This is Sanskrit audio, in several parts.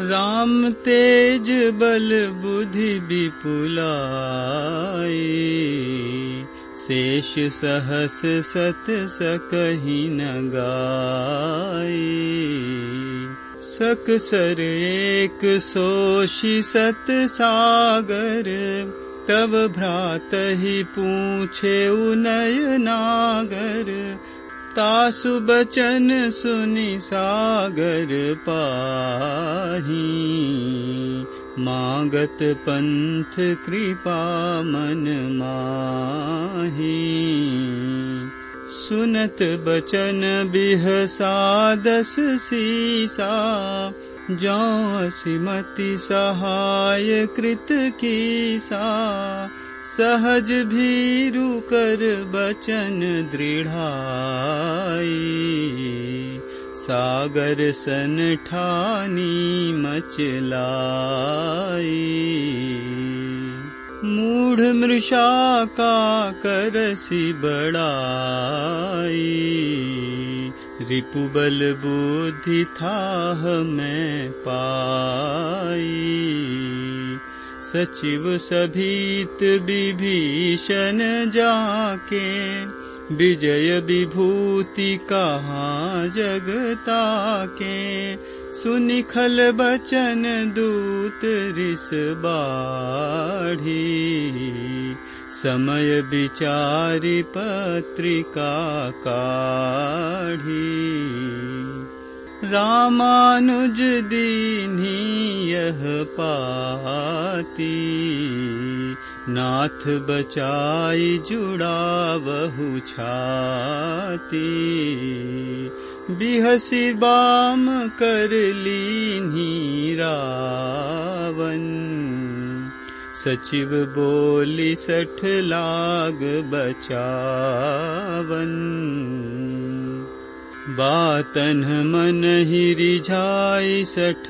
राम तेज बल बुद्धि विपुलाई शेष सहस सत सकहि न गाई सक सर एक सोषि सत सागर तब भ्रात ही पूछे उनय नागर तासु बचन सुनि सागर पाही। मागत पंथ कृपा मन माही। सुनत बचन बिहसादस सीसा। जो सिमति सहाय कृत कीसा सहज भीरु कर बचन दृढ़ाई। सागर सन ठानी मचलाई। मूढ़ मृषा का करसी बड़ाई रिपुबल बुद्धि था मैं पाई सचिव सभीत विभीषण जाके विजय विभूति कहाँ जगता के सुनिखल बचन दूत रिस बाढ़ी समय विचारी काढ़ी रामानुज दीनी यह पाती। नाथ बचाई जुड़ा बहु छाती। बिहसी बाम कर लीनी रावन सचिव बोली सठ लाग बचावन बातन मन रिझाई सठ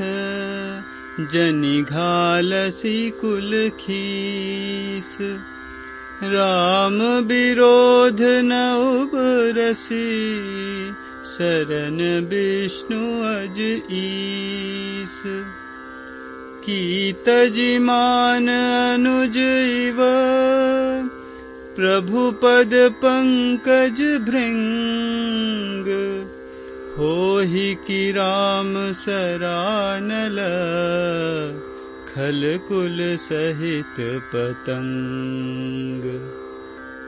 जनि घालसी कुल खीस। राम विरोध न उबरसी शरण विष्णु अज ईस। की तजिमान अनुज इव प्रभु पद पंकज भृंग हो की राम सरानल खल कुल सहित पतंग